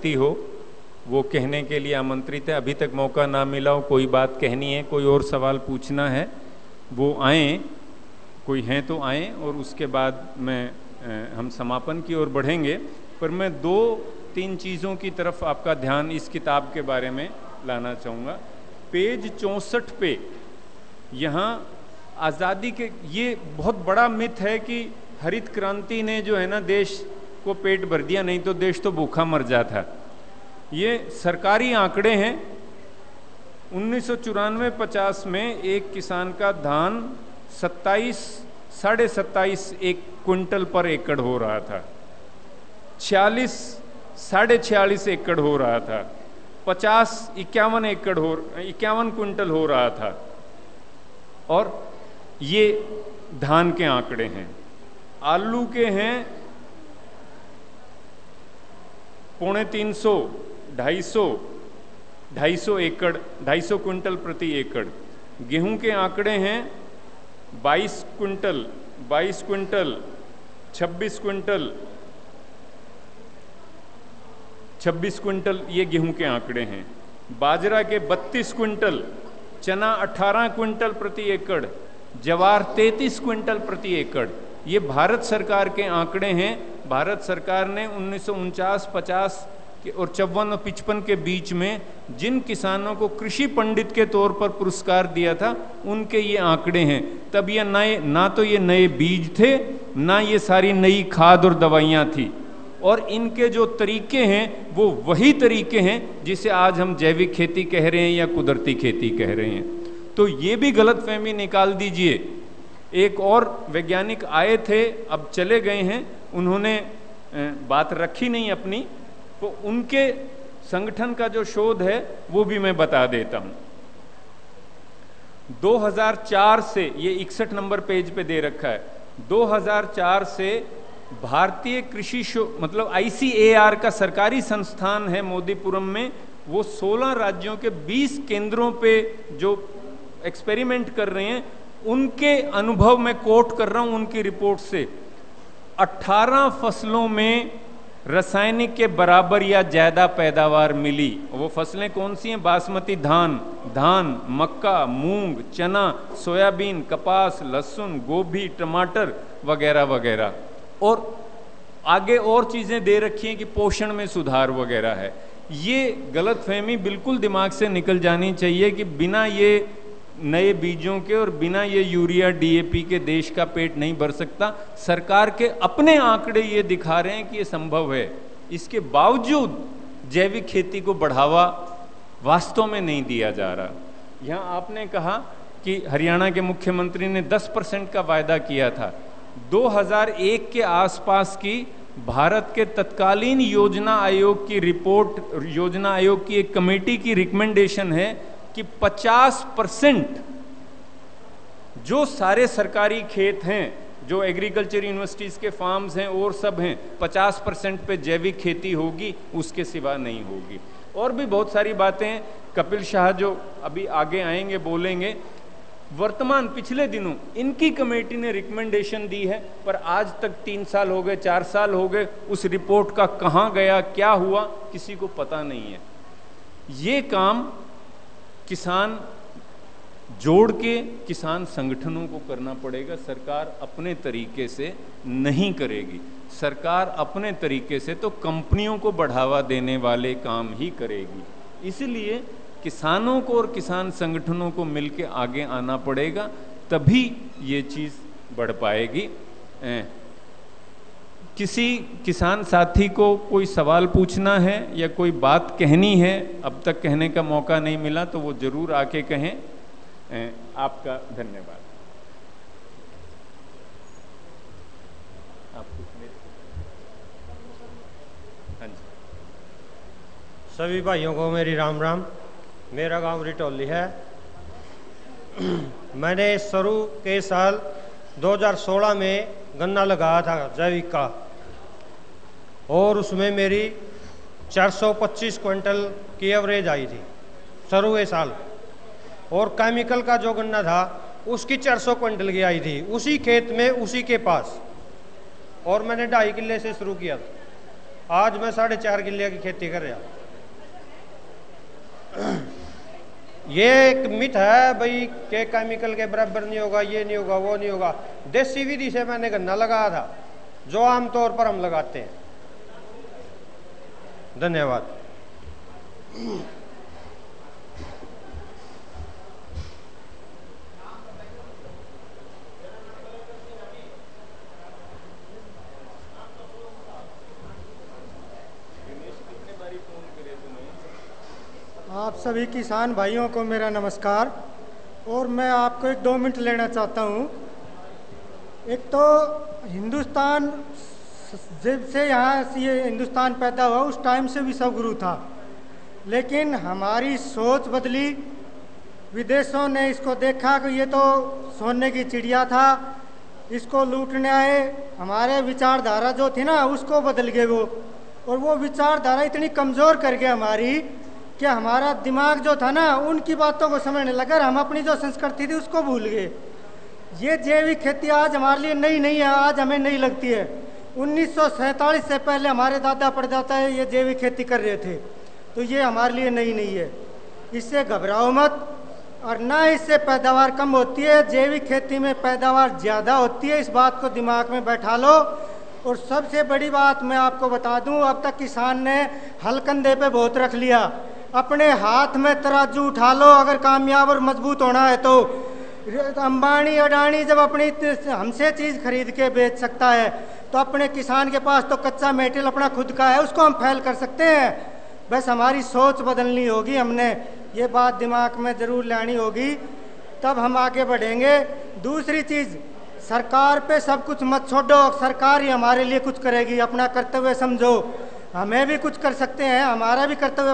व्यक्ति हो, वो कहने के लिए आमंत्रित है, अभी तक मौका ना मिला हो, कोई बात कहनी है, कोई और सवाल पूछना है, वो आए, कोई हैं तो आए और उसके बाद मैं हम समापन की ओर बढ़ेंगे, पर मैं दो, तीन चीज़ों की तरफ़ आपका ध्यान इस किताब के बारे में लाना चाहूँगा। पेज चौंसठ पे, यहाँ आज़ादी के, ये बहुत बड़ा मिथ है कि हरित क्रांति ने जो है ना, देश को पेट भर दिया, नहीं तो देश तो भूखा मर जाता। ये सरकारी आंकड़े हैं। उन्नीस सौ चौरानवे पचास में एक किसान का धान सत्ताईस, साढ़े सत्ताईस एक क्विंटल पर एकड़ हो रहा था। छियालीस, साढ़े छियालीस एकड़ हो रहा था। पचास, इक्यावन एकड़ हो, इक्यावन क्विंटल हो रहा था। और ये धान के आंकड़े हैं। आलू के हैं पौने तीन सौ, ढाई सौ ढाई सौ एकड़, ढाई सौ क्विंटल प्रति एकड़। गेहूँ के आंकड़े हैं, बाईस क्विंटल बाईस क्विंटल, छब्बीस क्विंटल छब्बीस क्विंटल ये गेहूँ के आंकड़े हैं। बाजरा के बत्तीस क्विंटल, चना अठारह क्विंटल प्रति एकड़, जवार तैतीस क्विंटल प्रति एकड़। ये भारत सरकार के आंकड़े हैं भारत सरकार ने उन्नीस पचास और चौवन और पिचपन के बीच में जिन किसानों को कृषि पंडित के तौर पर पुरस्कार दिया था, उनके ये आंकड़े हैं। तब ये नए, ना तो ये नए बीज थे, ना ये सारी नई खाद और दवाइयाँ थी। और इनके जो तरीके हैं, वो वही तरीके हैं जिसे आज हम जैविक खेती कह रहे हैं या कुदरती खेती कह रहे हैं। तो ये भी गलत फहमी निकाल दीजिए। एक और वैज्ञानिक आए थे, अब चले गए हैं उन्होंने बात रखी नहीं अपनी तो उनके संगठन का जो शोध है, वो भी मैं बता देता हूँ। 2004 से, ये इकसठ नंबर पेज पे दे रखा है 2004 से भारतीय कृषि मतलब आईसीएआर का सरकारी संस्थान है मोदीपुरम में, वो 16 राज्यों के 20 केंद्रों पे जो एक्सपेरिमेंट कर रहे हैं, उनके अनुभव में कोट कर रहा हूँ उनकी रिपोर्ट से। 18 फ़सलों में रासायनिक के बराबर या ज़्यादा पैदावार मिली। वो फ़सलें कौन सी हैं? बासमती धान धान, मक्का, मूंग, चना, सोयाबीन, कपास, लहसुन, गोभी, टमाटर वगैरह वगैरह। और आगे और चीज़ें दे रखी हैं कि पोषण में सुधार वगैरह है। ये गलतफहमी बिल्कुल दिमाग से निकल जानी चाहिए कि बिना ये नए बीजों के और बिना ये यूरिया डीएपी के देश का पेट नहीं भर सकता। सरकार के अपने आंकड़े ये दिखा रहे हैं कि ये संभव है। इसके बावजूद जैविक खेती को बढ़ावा वास्तव में नहीं दिया जा रहा। यहाँ आपने कहा कि हरियाणा के मुख्यमंत्री ने 10 परसेंट का वायदा किया था। 2001 के आसपास की भारत के तत्कालीन योजना आयोग की रिपोर्ट, योजना आयोग की एक कमेटी की रिकमेंडेशन है कि 50 परसेंट जो सारे सरकारी खेत हैं, जो एग्रीकल्चर यूनिवर्सिटीज़ के फार्म्स हैं, और सब हैं 50 परसेंट पे जैविक खेती होगी, उसके सिवा नहीं होगी। और भी बहुत सारी बातें कपिल शाह जो अभी आगे आएँगे, बोलेंगे, वर्तमान पिछले दिनों इनकी कमेटी ने रिकमेंडेशन दी है, पर आज तक तीन साल हो गए, चार साल हो गए, उस रिपोर्ट का कहाँ गया, क्या हुआ, किसी को पता नहीं है। ये काम किसान जोड़ के किसान संगठनों को करना पड़ेगा। सरकार अपने तरीके से नहीं करेगी। सरकार अपने तरीके से तो कंपनियों को बढ़ावा देने वाले काम ही करेगी। इसलिए किसानों को और किसान संगठनों को मिलकर आगे आना पड़ेगा, तभी ये चीज़ बढ़ पाएगी। किसी किसान साथी को कोई सवाल पूछना है या कोई बात कहनी है, अब तक कहने का मौका नहीं मिला तो वो ज़रूर आके कहें। आपका धन्यवाद। हाँ सभी भाइयों को मेरी राम राम। मेरा गाँव रिटोली है। मैंने शुरू के साल 2016 में गन्ना लगाया था, जैविक का। और उसमें मेरी 425 क्विंटल की एवरेज आई थी, सरुए साल। और केमिकल का जो गन्ना था, उसकी 400 क्विंटल की आई थी, उसी खेत में, उसी के पास। और मैंने ढाई किले से शुरू किया। था आज मैं साढ़े चार किले की खेती कर रहा ये एक मिथ है भाई, के केमिकल के बराबर नहीं होगा, ये नहीं होगा, वो नहीं होगा। देसी विधि से मैंने गन्ना लगाया था, जो आमतौर पर हम लगाते हैं। धन्यवाद। आप सभी किसान भाइयों को मेरा नमस्कार। और मैं आपको एक दो मिनट लेना चाहता हूँ। एक तो हिंदुस्तान जब से यहाँ ये हिंदुस्तान पैदा हुआ, उस टाइम से भी सब गुरु था। लेकिन हमारी सोच बदली। विदेशों ने इसको देखा कि ये तो सोने की चिड़िया था, इसको लूटने आए। हमारे विचारधारा जो थी ना, उसको बदल गए वो। और वो विचारधारा इतनी कमज़ोर कर गए हमारी कि हमारा दिमाग जो था ना, उनकी बातों को समझने लगा हम अपनी जो संस्कृति थी, उसको भूल गए। ये जैविक खेती आज हमारे लिए नई नहीं है, आज हमें नहीं लगती है। उन्नीस सौ सैंतालीस से पहले हमारे दादा परदाता है, ये जैविक खेती कर रहे थे। तो ये हमारे लिए नई नहीं है। इससे घबराओ मत, और ना इससे पैदावार कम होती है, जैविक खेती में पैदावार ज़्यादा होती है, इस बात को दिमाग में बैठा लो। और सबसे बड़ी बात मैं आपको बता दूँ, अब तक किसान ने हल कंधे पे बहुत रख लिया। अपने हाथ में तराजू उठा लो, अगर कामयाब और मज़बूत होना है तो। अंबानी, अडानी जब अपनी हमसे चीज़ खरीद के बेच सकता है तो अपने किसान के पास तो कच्चा मेटेरियल अपना खुद का है, उसको हम फैल कर सकते हैं। बस हमारी सोच बदलनी होगी, हमने ये बात दिमाग में ज़रूर लानी होगी। तब हम आगे बढ़ेंगे। दूसरी चीज़, सरकार पे सब कुछ मत छोड़ो, सरकार ही हमारे लिए कुछ करेगी। अपना कर्तव्य समझो। हमें भी कुछ कर सकते हैं, हमारा भी कर्तव्य